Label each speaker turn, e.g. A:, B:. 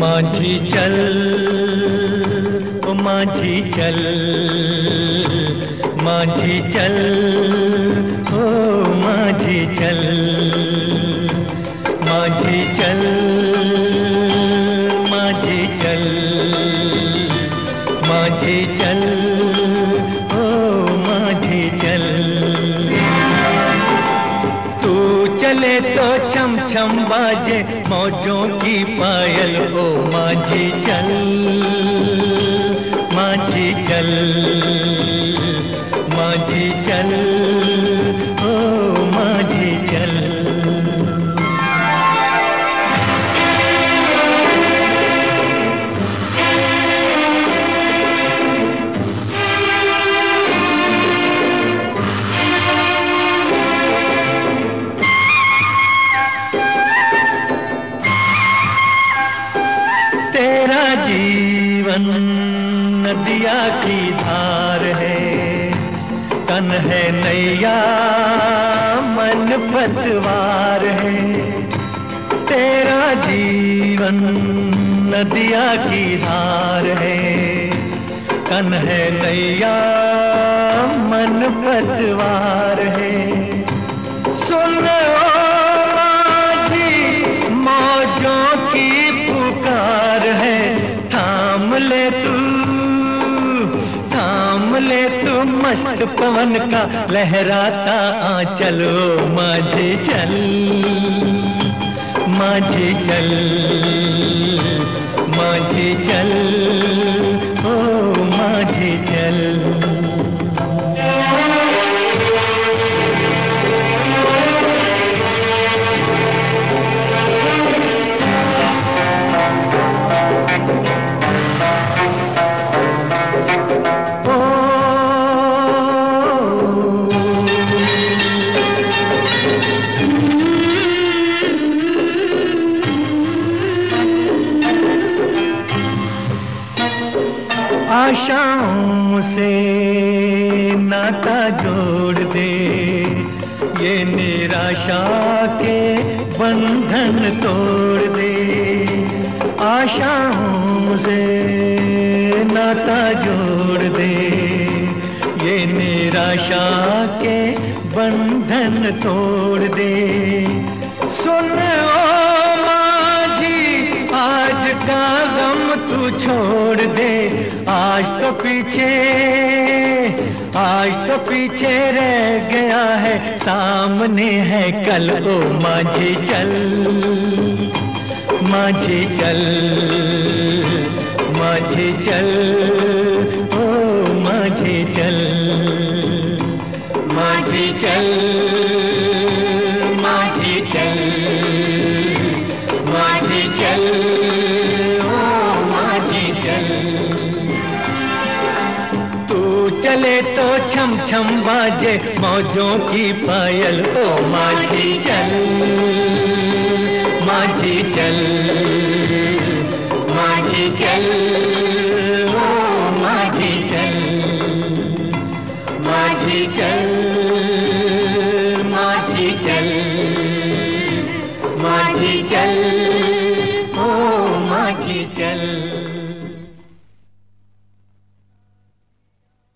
A: माझी चल ओ माझी चल माझी चल ओ माझी चल। चल ओ माझी चल। तू चले तो छम छम बाजे, मौजों की पायल। ओ माझी चल माझी चल माझी चल। तेरा जीवन नदिया की धार है। तन है नैया, मन पतवार है। तेरा जीवन नदिया की धार है। तन है नैया, मन पतवार है। सुन मस्त पवन का लहराता चलो माझे चल माझे चल। आशाओं से नाता जोड़ दे। ये निराशा के बंधन तोड़ दे। आशाओं से नाता जोड़ दे। ये निराशा के बंधन तोड़ दे। सुन ओ माझी आज का छोड़ दे। आज तो पीछे, आज तो पीछे रह गया है। सामने है कल, ओ माझी चल माझी चल माझी चल। चले तो छम छम बाजे, मौजों की पायल। ओ माझी चल माझी चल माझी चल, ओ माझी चल माझी चल माझी चल माझी चल, ओ माझी चल।